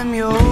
I'm yours.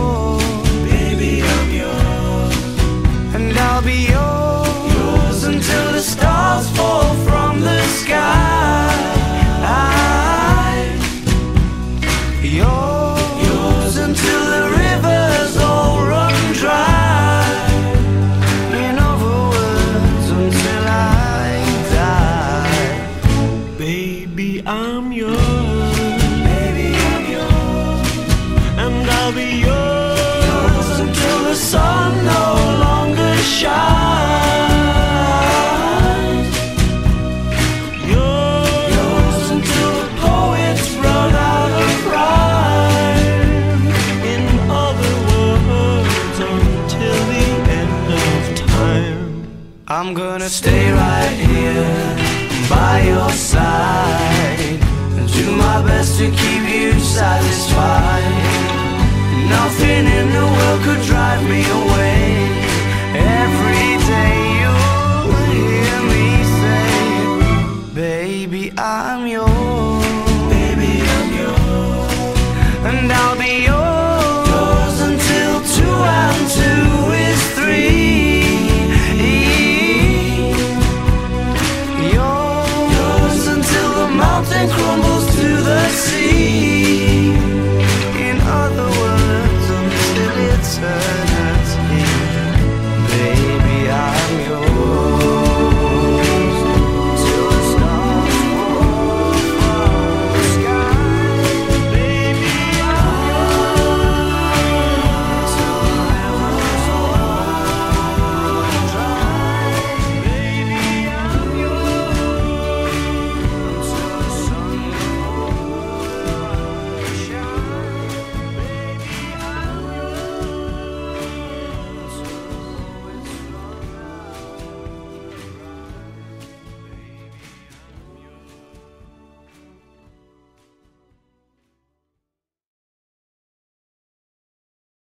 I'm gonna stay right here by your side and do my best to keep you satisfied. Nothing in the world could drive me away. Every day you'll hear me say, Baby, I'm yours. Baby, I'm yours. And I'll be yours. the sea.